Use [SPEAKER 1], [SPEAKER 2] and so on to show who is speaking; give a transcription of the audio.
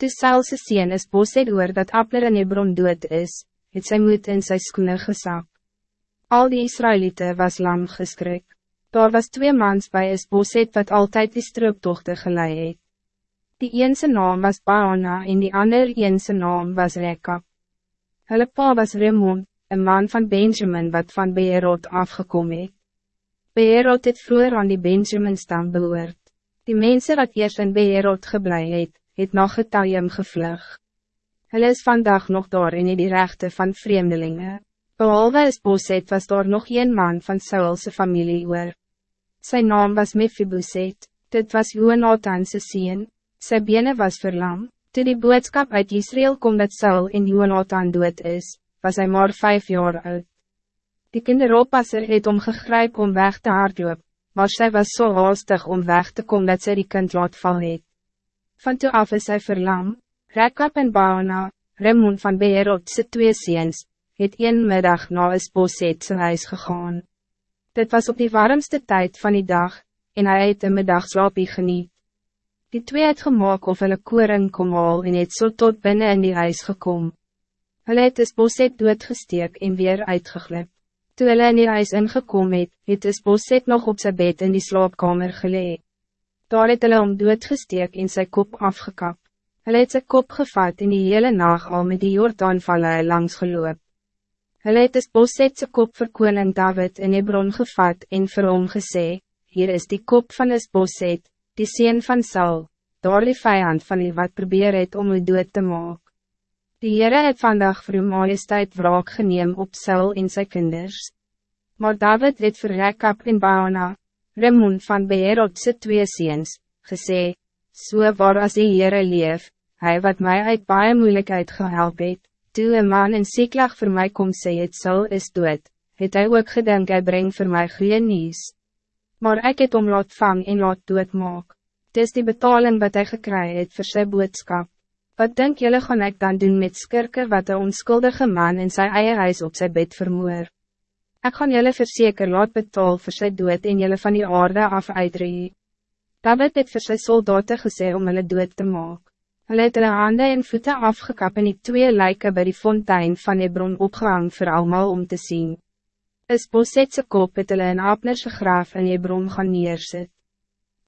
[SPEAKER 1] Toe Saulse sien is Boset oor dat Abner in Hebron dood is, het sy moed in sy skoene gesak. Al die Israëlieten was lang geskrik. Daar was twee mans bij is Boset wat altijd die strooptochte gelei het. Die eense naam was Baana en die ander eense naam was Rekab. Hulle pa was Remon, een man van Benjamin wat van Beerot afgekomen het. Beerot het vroeger aan die Benjamin stam behoort. Die mensen wat eerst in Beerot geblei het, het nog getaljem gevlug. Hulle is vandaag nog daar in die rechten van vreemdelingen. Behalve is Boset was daar nog een man van Saulse familie oor. Zijn naam was Mephiboset, dit was Jonathan's sien, sy bene was verlam, toe die boodskap uit Israël kom dat Saul in Jonathan dood is, was hij maar vijf jaar oud. Die kinderoppasser het om gegryp om weg te hardloop, maar zij was zo so haastig om weg te komen dat zij die kind laat val het. Van toe af is hy verlam, Rekap en Baana, Remon van Beerotse twee seens, het een middag na is Boset sy huis gegaan. Dit was op die warmste tijd van die dag, en hij het een middagslaapie geniet. Die twee het gemaakt of hulle koring kom haal en het so tot binnen in die huis gekom. Hulle het is Boset doodgesteek en weer uitgeglip. Toe hulle in die huis ingekom het, het is Boset nog op zijn bed in die slaapkamer gelee. Daar het hulle om doodgesteek en sy kop afgekap. Hulle het sy kop gevat in die hele nacht al met die Jordaanvalle langs geloop. Hulle het is Boset sy kop vir koning David in Hebron gevat en vir hom gesê, hier is die kop van is Boset, die sien van Saul, daar die vijand van die wat probeer het om u dood te maken. Die Heere het vandag vir uw majesteit wraak geneem op Saul en sy kinders. Maar David het vir Rekab en Baana, Remon van Beerotse twee seens, gesê, So waar as die Heere leef, hy wat mij uit baie moeilijkheid gehelp het, toe een man in Siklag voor mij kom sê het Saul is dood, het hy ook gedink hy breng vir my goeie nieuws. Maar ik het om laat vang en laat dood maak. Dis die betaling wat hij gekry het vir sy boodskap. Wat denk jullie gaan ik dan doen met skirke wat een onschuldige man in zijn eigen huis op zijn bed vermoor? Ik gaan jullie verzeker laat betaal voor sy dood en jullie van die aarde af uitree. David het vir sy soldaten gesê om hulle dood te maak. Hulle het hulle hande en voeten afgekap en die twee lijken bij die fontein van Hebron opgehang voor allemaal om te zien. Is Bosetse kop het hulle in Abnerse graaf in Hebron gaan neerzet.